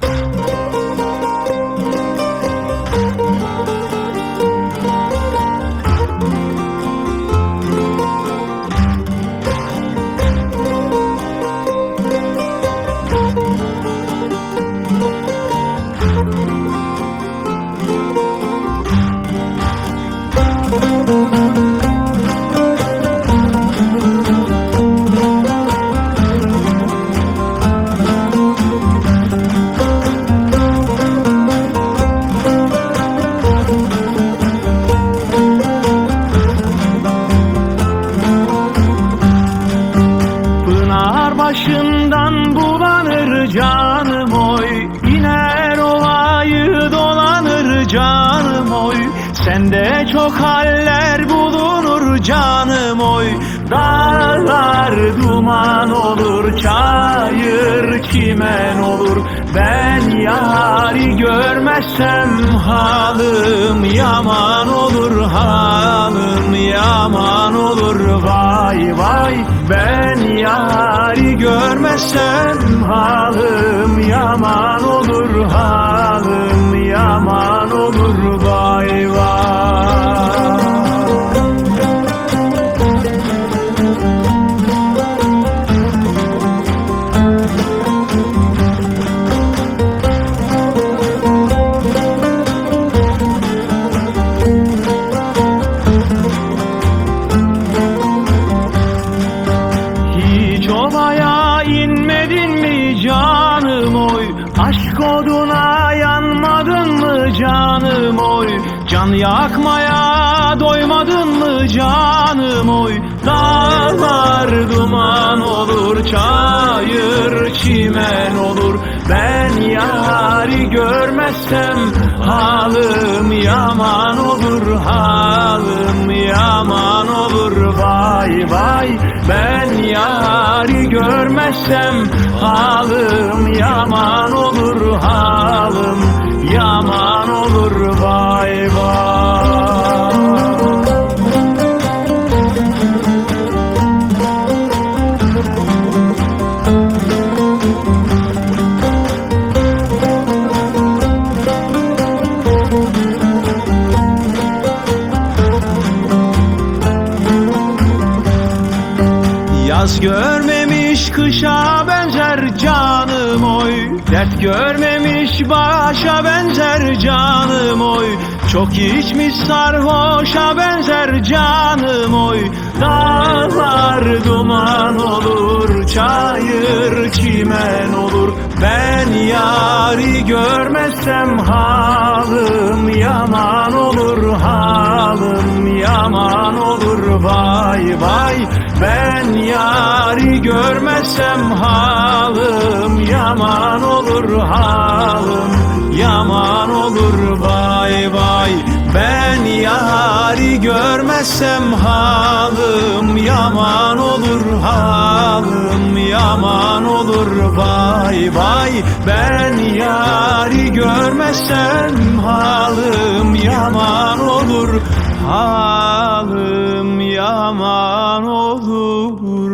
Música canım oy. İner olayı dolanır canım oy. Sende çok haller bulunur canım oy. Dağlar duman olur çayır çimen olur. Ben yari görmezsem halım yaman olur halım yaman olur. Vay vay ben yari görmezsem halım oduna yanmadın mı canım oy? Can yakmaya doymadın mı canım oy? Dağlar duman olur çayır çimen olur. Ben yari görmezsem halım yaman olur Halım yaman olur. Vay vay Ben yari görmezsem halım yaman görmemiş kışa benzer canım oy. Dert görmemiş başa benzer canım oy. Çok içmiş sarhoşa benzer canım oy. Dağlar duman olur çayır çimen olur. Ben yari görmezsem halım yaman olur Halım yaman olur. Vay vay ben yari görmezsem halım yaman olur halım yaman olur. Vay vay. Ben yari görmezsem halım yaman olur yaman olur vay vay Ben yari görmesem halim yaman olur. Halim yaman olur.